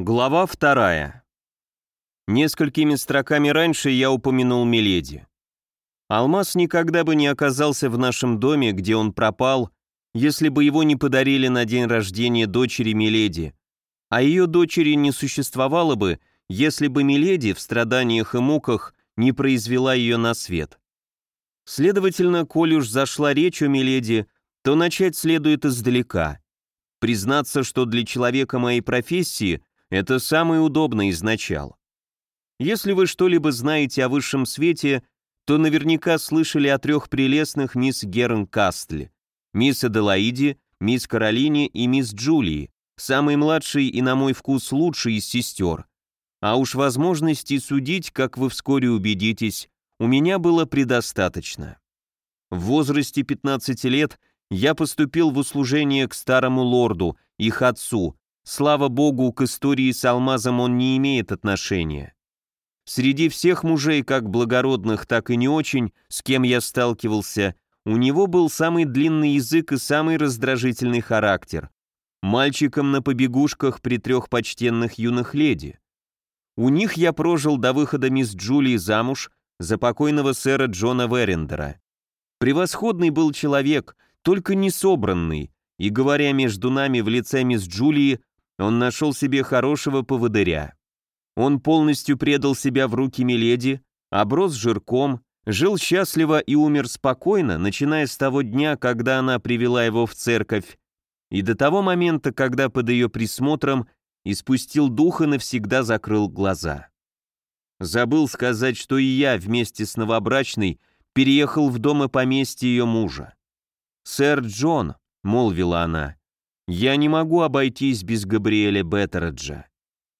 Глава вторая. Несколькими строками раньше я упомянул Миледи. Алмаз никогда бы не оказался в нашем доме, где он пропал, если бы его не подарили на день рождения дочери Миледи, а ее дочери не существовало бы, если бы Миледи в страданиях и муках не произвела ее на свет. Следовательно, коль уж зашла речь о Миледи, то начать следует издалека. Признаться, что для человека моей профессии – это самый удобный из начал. Если вы что-либо знаете о высшем свете, то наверняка слышали о трех прелестных мисс Герн Кастле, мисс Аделаиде, мисс Каролине и мисс Джулии, самой младшей и, на мой вкус, лучшей из сестер. А уж возможности судить, как вы вскоре убедитесь, у меня было предостаточно. В возрасте 15 лет я поступил в услужение к старому лорду, их отцу, Слава богу, к истории с алмазом он не имеет отношения. Среди всех мужей, как благородных, так и не очень, с кем я сталкивался, у него был самый длинный язык и самый раздражительный характер. Мальчиком на побегушках при трех почтенных юных леди. У них я прожил до выхода мисс Джулии замуж за покойного сэра Джона Верендера. Превосходный был человек, только не собранный, и, говоря между нами в лице мисс Джулии, он нашел себе хорошего поводыря. Он полностью предал себя в руки Миледи, оброс жирком, жил счастливо и умер спокойно, начиная с того дня, когда она привела его в церковь, и до того момента, когда под ее присмотром испустил дух и навсегда закрыл глаза. Забыл сказать, что и я вместе с новобрачной переехал в дом и поместье ее мужа. «Сэр Джон», — молвила она, «Я не могу обойтись без Габриэля Беттереджа».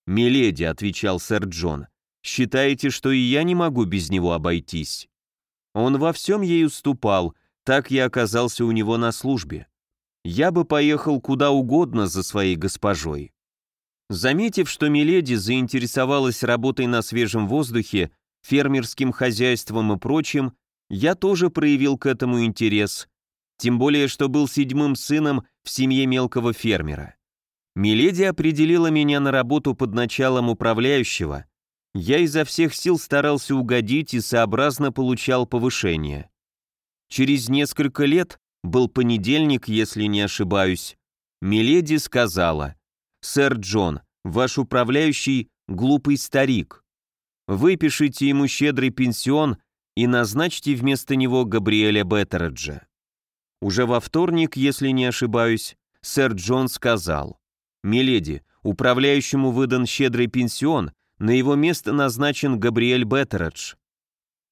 «Миледи», — отвечал сэр Джон, — «считаете, что и я не могу без него обойтись?» Он во всем ей уступал, так я оказался у него на службе. Я бы поехал куда угодно за своей госпожой. Заметив, что Миледи заинтересовалась работой на свежем воздухе, фермерским хозяйством и прочим, я тоже проявил к этому интерес, тем более, что был седьмым сыном в семье мелкого фермера. Миледи определила меня на работу под началом управляющего. Я изо всех сил старался угодить и сообразно получал повышение. Через несколько лет, был понедельник, если не ошибаюсь, Миледи сказала, «Сэр Джон, ваш управляющий — глупый старик. Выпишите ему щедрый пенсион и назначьте вместо него Габриэля Беттереджа». Уже во вторник, если не ошибаюсь, сэр Джон сказал, «Миледи, управляющему выдан щедрый пенсион, на его место назначен Габриэль Беттередж».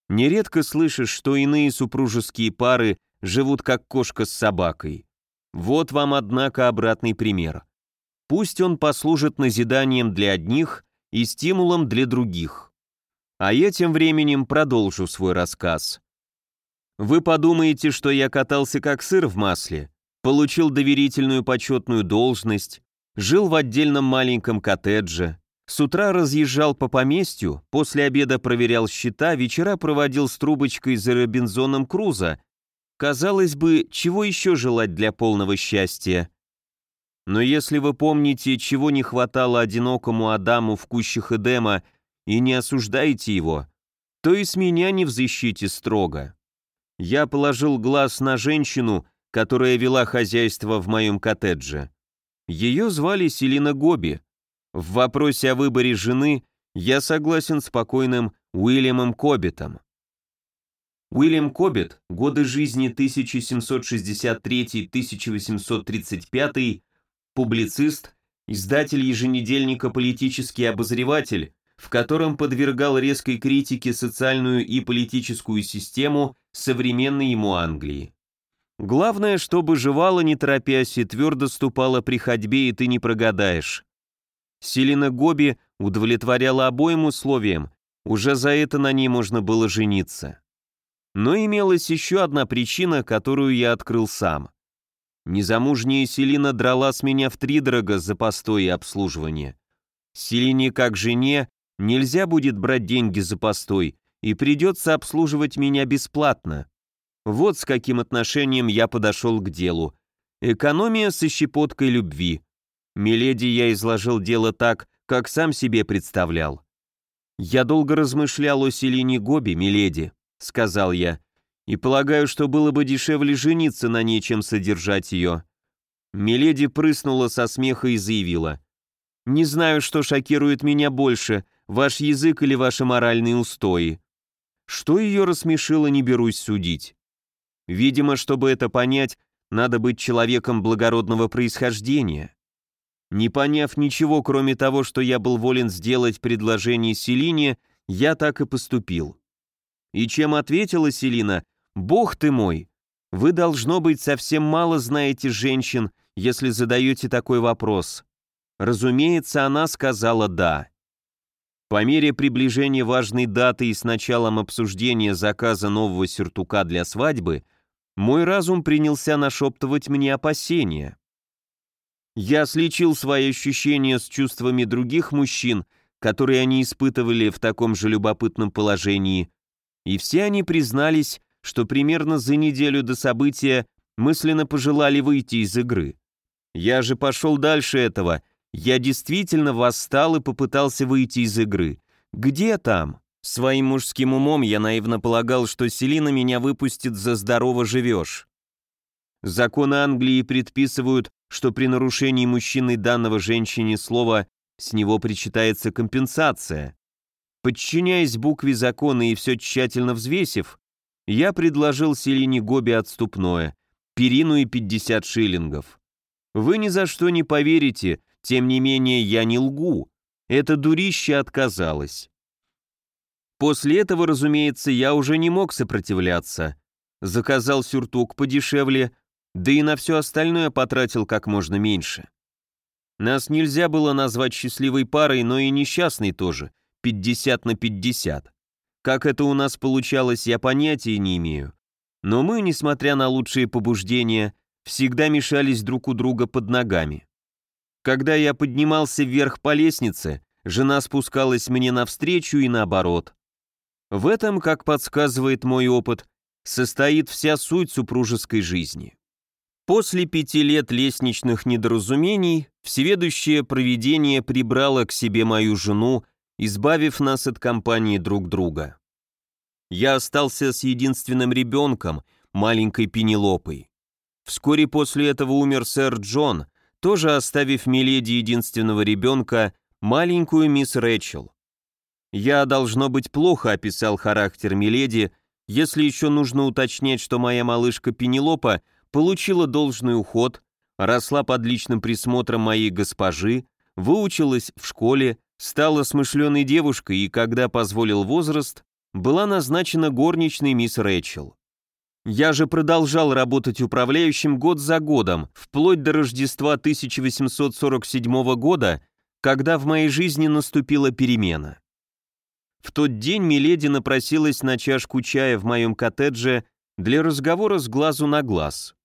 Нередко слышишь, что иные супружеские пары живут как кошка с собакой. Вот вам, однако, обратный пример. Пусть он послужит назиданием для одних и стимулом для других. А я тем временем продолжу свой рассказ. Вы подумаете, что я катался как сыр в масле, получил доверительную почетную должность, жил в отдельном маленьком коттедже, с утра разъезжал по поместью, после обеда проверял счета, вечера проводил с трубочкой за Робинзоном Круза. Казалось бы, чего еще желать для полного счастья? Но если вы помните, чего не хватало одинокому Адаму в кущах Эдема и не осуждаете его, то и с меня не взыщите строго я положил глаз на женщину, которая вела хозяйство в моем коттедже. Ее звали Селина Гоби. В вопросе о выборе жены я согласен с покойным Уильямом Коббитом. Уильям Коббит, годы жизни 1763-1835, публицист, издатель еженедельника «Политический обозреватель», в котором подвергал резкой критике социальную и политическую систему современной ему Англии. Главное, чтобы жевала не торопясь и твердо ступала при ходьбе, и ты не прогадаешь. Селина Гоби удовлетворяла обоим условиям, уже за это на ней можно было жениться. Но имелась еще одна причина, которую я открыл сам. Незамужняя Селина драла с меня втридорога за постой и обслуживание. Селине как жене нельзя будет брать деньги за постой, и придется обслуживать меня бесплатно. Вот с каким отношением я подошел к делу. Экономия со щепоткой любви. Миледи я изложил дело так, как сам себе представлял. «Я долго размышлял о Селине Гоби, миледи», — сказал я, «и полагаю, что было бы дешевле жениться на ней, чем содержать ее». Миледи прыснула со смеха и заявила, «Не знаю, что шокирует меня больше, ваш язык или ваши моральные устои». Что ее рассмешило, не берусь судить. Видимо, чтобы это понять, надо быть человеком благородного происхождения. Не поняв ничего, кроме того, что я был волен сделать предложение Селине, я так и поступил. И чем ответила Селина, «Бог ты мой! Вы, должно быть, совсем мало знаете женщин, если задаете такой вопрос». Разумеется, она сказала «да». По мере приближения важной даты и с началом обсуждения заказа нового сюртука для свадьбы, мой разум принялся нашептывать мне опасения. Я сличил свои ощущения с чувствами других мужчин, которые они испытывали в таком же любопытном положении, и все они признались, что примерно за неделю до события мысленно пожелали выйти из игры. Я же пошел дальше этого, я действительно восстал и попытался выйти из игры. Где там? Своим мужским умом я наивно полагал, что Селина меня выпустит за здорово живешь. Законы Англии предписывают, что при нарушении мужчиной данного женщине слова с него причитается компенсация. Подчиняясь букве закона и все тщательно взвесив, я предложил Селине Гоби отступное, перину и 50 шиллингов. Вы ни за что не поверите, тем не менее я не лгу. Это дурище отказалось. После этого, разумеется, я уже не мог сопротивляться. Заказал сюртук подешевле, да и на все остальное потратил как можно меньше. Нас нельзя было назвать счастливой парой, но и несчастной тоже, 50 на 50. Как это у нас получалось, я понятия не имею. Но мы, несмотря на лучшие побуждения, всегда мешались друг у друга под ногами. Когда я поднимался вверх по лестнице, жена спускалась мне навстречу и наоборот. В этом, как подсказывает мой опыт, состоит вся суть супружеской жизни. После пяти лет лестничных недоразумений всеведущее провидение прибрало к себе мою жену, избавив нас от компании друг друга. Я остался с единственным ребенком, маленькой Пенелопой. Вскоре после этого умер сэр Джон, тоже оставив Миледи единственного ребенка, маленькую мисс Рэчел. Я, должно быть, плохо описал характер Миледи, если еще нужно уточнять, что моя малышка Пенелопа – получила должный уход, росла под личным присмотром моей госпожи, выучилась в школе, стала смышленой девушкой и, когда позволил возраст, была назначена горничной мисс Рэчел. Я же продолжал работать управляющим год за годом, вплоть до Рождества 1847 года, когда в моей жизни наступила перемена. В тот день Миледи напросилась на чашку чая в моем коттедже для разговора с глазу на глаз.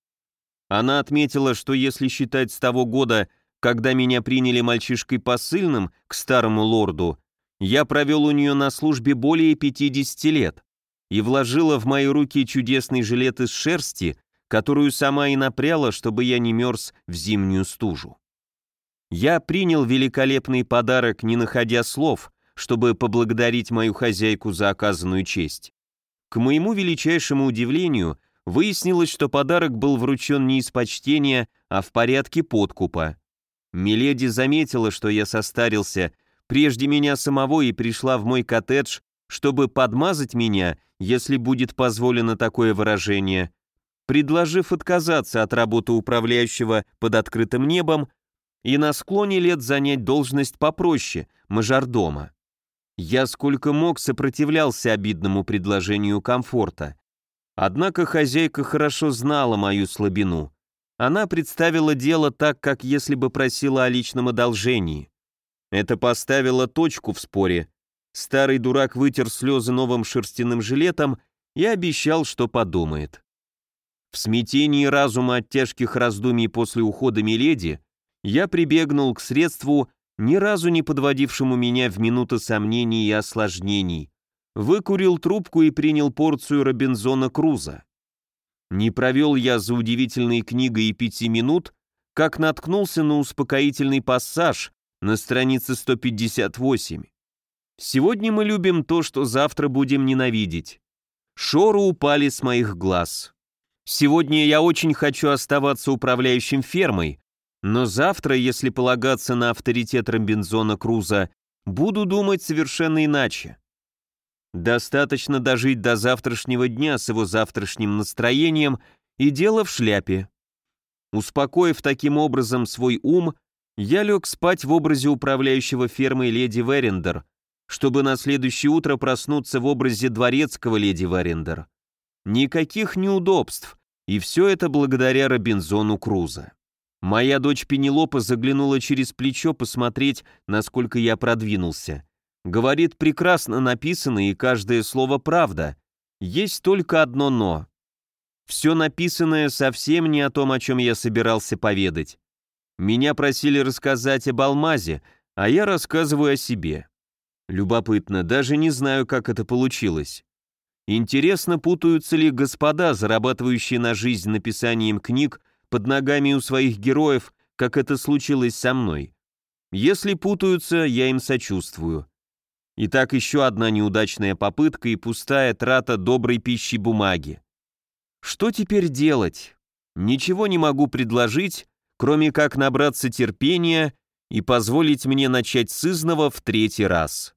Она отметила, что если считать с того года, когда меня приняли мальчишкой посыльным к старому лорду, я провел у нее на службе более 50 лет и вложила в мои руки чудесный жилет из шерсти, которую сама и напряла, чтобы я не мерз в зимнюю стужу. Я принял великолепный подарок, не находя слов, чтобы поблагодарить мою хозяйку за оказанную честь. К моему величайшему удивлению – Выяснилось, что подарок был вручен не из почтения, а в порядке подкупа. Миледи заметила, что я состарился прежде меня самого и пришла в мой коттедж, чтобы подмазать меня, если будет позволено такое выражение, предложив отказаться от работы управляющего под открытым небом и на склоне лет занять должность попроще, мажордома. Я сколько мог сопротивлялся обидному предложению комфорта. Однако хозяйка хорошо знала мою слабину. Она представила дело так, как если бы просила о личном одолжении. Это поставило точку в споре. Старый дурак вытер слезы новым шерстяным жилетом и обещал, что подумает. В смятении разума от тяжких раздумий после ухода Миледи я прибегнул к средству, ни разу не подводившему меня в минуты сомнений и осложнений выкурил трубку и принял порцию Робинзона Круза. Не провел я за удивительной книгой и пяти минут, как наткнулся на успокоительный пассаж, на странице 158. Сегодня мы любим то, что завтра будем ненавидеть. Шоры упали с моих глаз. Сегодня я очень хочу оставаться управляющим фермой, но завтра, если полагаться на авторитет Робинзона Круза, буду думать совершенно иначе. Достаточно дожить до завтрашнего дня с его завтрашним настроением, и дело в шляпе. Успокоив таким образом свой ум, я лег спать в образе управляющего фермой леди Верендер, чтобы на следующее утро проснуться в образе дворецкого леди Верендер. Никаких неудобств, и все это благодаря Робинзону Круза. Моя дочь Пенелопа заглянула через плечо посмотреть, насколько я продвинулся. Говорит, прекрасно написано, и каждое слово правда. Есть только одно «но». Все написанное совсем не о том, о чем я собирался поведать. Меня просили рассказать об алмазе, а я рассказываю о себе. Любопытно, даже не знаю, как это получилось. Интересно, путаются ли господа, зарабатывающие на жизнь написанием книг, под ногами у своих героев, как это случилось со мной. Если путаются, я им сочувствую. Итак, еще одна неудачная попытка и пустая трата доброй пищи бумаги. Что теперь делать? Ничего не могу предложить, кроме как набраться терпения и позволить мне начать с в третий раз.